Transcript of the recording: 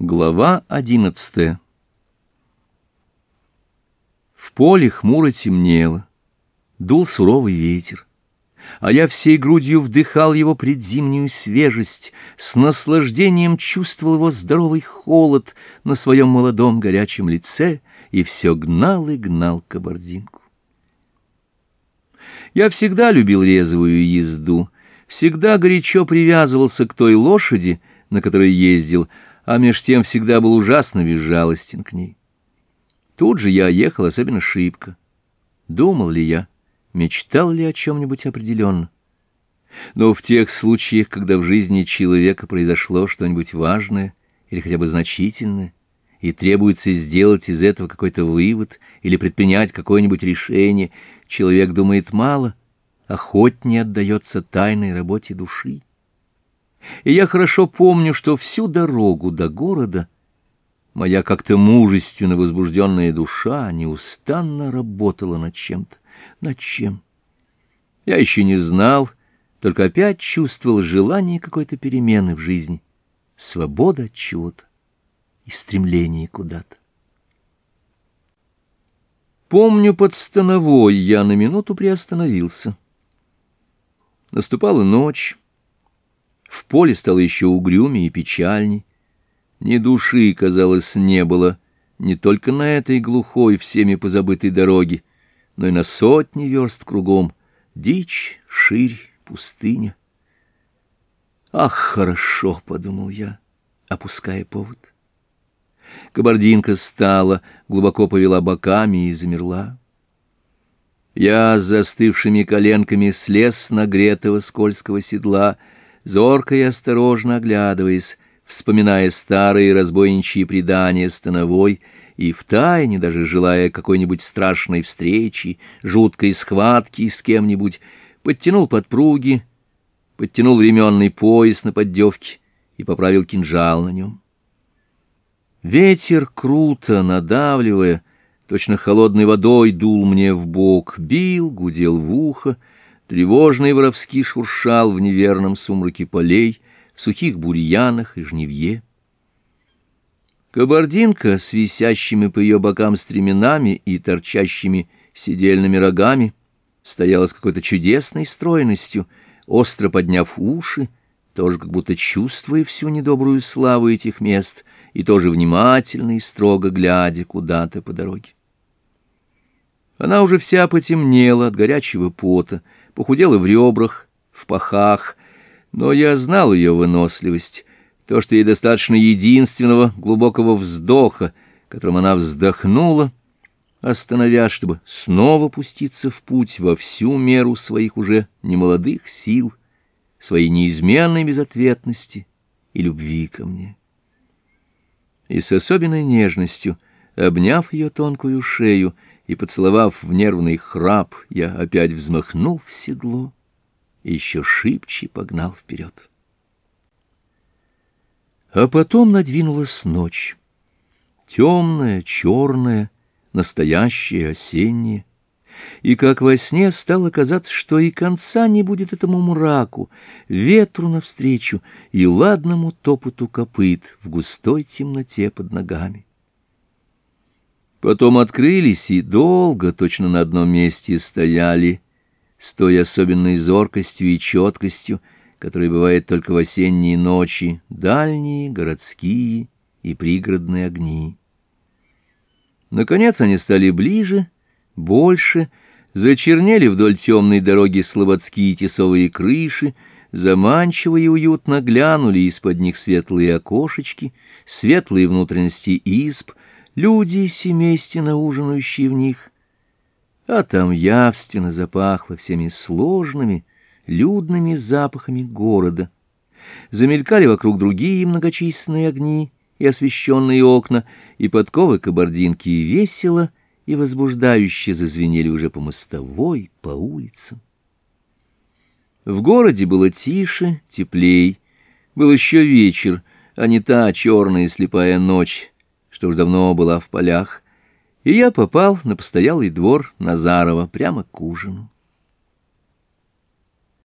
Глава одиннадцатая В поле хмуро темнело, дул суровый ветер, а я всей грудью вдыхал его предзимнюю свежесть, с наслаждением чувствовал его здоровый холод на своем молодом горячем лице и все гнал и гнал кабардинку. Я всегда любил резвую езду, всегда горячо привязывался к той лошади, на которой ездил, а меж тем всегда был ужасно безжалостен к ней. Тут же я ехал особенно шибко. Думал ли я, мечтал ли о чем-нибудь определенно? Но в тех случаях, когда в жизни человека произошло что-нибудь важное или хотя бы значительное, и требуется сделать из этого какой-то вывод или предпринять какое-нибудь решение, человек думает мало, охотнее отдается тайной работе души и я хорошо помню, что всю дорогу до города моя как-то мужественно возбужденная душа неустанно работала над чем-то. Над чем? Я еще не знал, только опять чувствовал желание какой-то перемены в жизни, свобода от чего-то и стремление куда-то. Помню, под Становой я на минуту приостановился. Наступала ночь. В поле стало еще угрюмее и печальней. Ни души, казалось, не было не только на этой глухой, всеми позабытой дороге, но и на сотни верст кругом. Дичь, ширь, пустыня. «Ах, хорошо!» — подумал я, опуская повод. Кабардинка стала, глубоко повела боками и замерла. Я с застывшими коленками слез с нагретого скользкого седла — зорко и осторожно оглядываясь, вспоминая старые разбойничьи предания становой и втайне даже желая какой-нибудь страшной встречи, жуткой схватки с кем-нибудь, подтянул подпруги, подтянул ременный пояс на поддевке и поправил кинжал на нем. Ветер круто, надавливая, точно холодной водой дул мне в бок, бил, гудел в ухо, Тревожный воровский шуршал в неверном сумраке полей, в сухих бурьянах и жневье. Кабардинка с висящими по ее бокам стременами и торчащими сидельными рогами стояла с какой-то чудесной стройностью, остро подняв уши, тоже как будто чувствуя всю недобрую славу этих мест и тоже внимательно и строго глядя куда-то по дороге. Она уже вся потемнела от горячего пота, похудела в ребрах, в пахах, но я знал ее выносливость, то, что ей достаточно единственного глубокого вздоха, которым она вздохнула, остановя, чтобы снова пуститься в путь во всю меру своих уже немолодых сил, своей неизменной безответности и любви ко мне. И с особенной нежностью, обняв ее тонкую шею, и, поцеловав в нервный храп, я опять взмахнул в седло и еще шибче погнал вперед. А потом надвинулась ночь. Темная, черная, настоящая, осенняя. И как во сне стало казаться, что и конца не будет этому мраку, ветру навстречу и ладному топоту копыт в густой темноте под ногами. Потом открылись и долго точно на одном месте стояли, с той особенной зоркостью и четкостью, которая бывает только в осенние ночи, дальние, городские и пригородные огни. Наконец они стали ближе, больше, зачернели вдоль темной дороги слободские тесовые крыши, заманчиво и уютно глянули из-под них светлые окошечки, светлые внутренности изб — люди семейственно ужинающие в них, а там явственно запахло всеми сложными, людными запахами города. Замелькали вокруг другие многочисленные огни и освещенные окна, и подковы кабардинки и весело и возбуждающе зазвенели уже по мостовой, по улицам. В городе было тише, теплей. Был еще вечер, а не та черная слепая ночь, что уж давно была в полях, и я попал на постоялый двор Назарова прямо к ужину.